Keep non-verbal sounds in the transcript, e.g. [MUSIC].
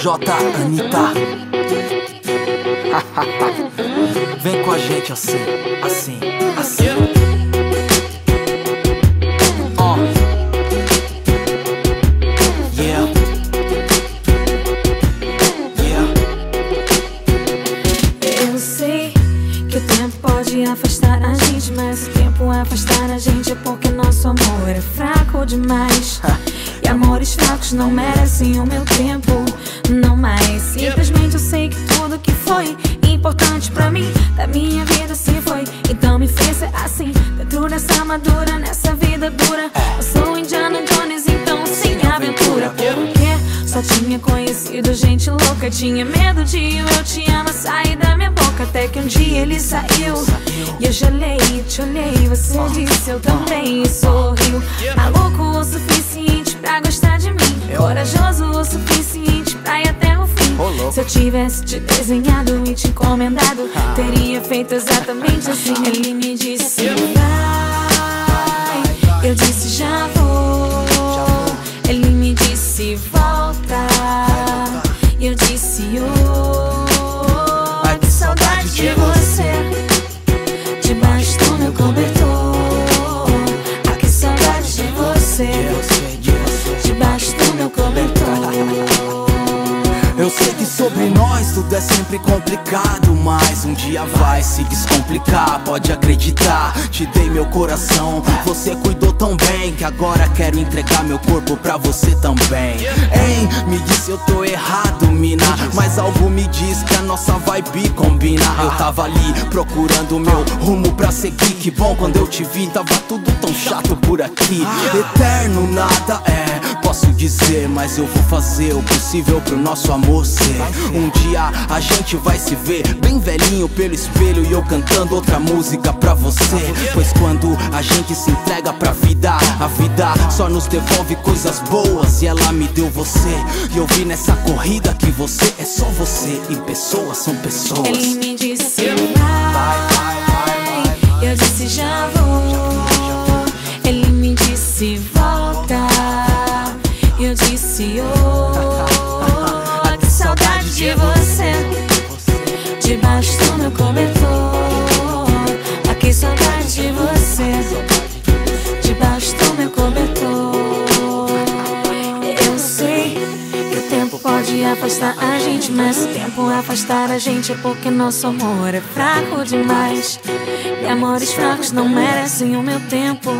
Projota Anitta. [LAUGHS] Vem com a gente assim, assim, assim. Ó. Yeah. Yeah. Eu sei que o tempo pode afastar a gente, mas o tempo afastar a gente é porque nosso amor é fraco demais. [LAUGHS] E amores fracos não merecem o meu tempo, foi importante pra mim, da minha vida se foi. Então me fez ser assim, dentro dessa armadura, nessa vida dura. Eu sou Indiana Jones, então sem aventura. Porque só tinha conhecido gente louca, tinha medo de eu te amo sair da minha boca. Até que um dia ele saiu e eu gelei, te olhei. Você disse eu também e sorriu. Maluco o suficiente pra gostar de mim, corajoso tivesse te desenhado e te encomendado, teria feito exatamente assim. Ele me disse vai, eu disse já vou. Ele me disse volta, e eu disse oh, que saudade de você, debaixo do meu cobertor. Tudo é sempre complicado, mas um dia vai se descomplicar. Pode acreditar, te dei meu coração. Você cuidou tão bem que agora quero entregar meu corpo pra você também. Hein, me disse eu tô errado, mina, mas algo me diz que a nossa vibe combina. Eu tava ali procurando meu rumo pra seguir. Que bom quando eu te vi, tava tudo tão chato por aqui. Eterno nada é, dizer, mas eu vou fazer o possível pro nosso amor ser. Um dia a gente vai se ver bem velhinho pelo espelho e eu cantando outra música pra você. Pois quando a gente se entrega pra vida, a vida só nos devolve coisas boas e ela me deu você. E eu vi nessa corrida que você é só você e pessoas são pessoas. Ele me disse vai, eu disse já vou. Ele me disse volta, afastar a gente, mas o tempo afastar a gente é porque nosso amor é fraco demais. E amores fracos não merecem o meu tempo.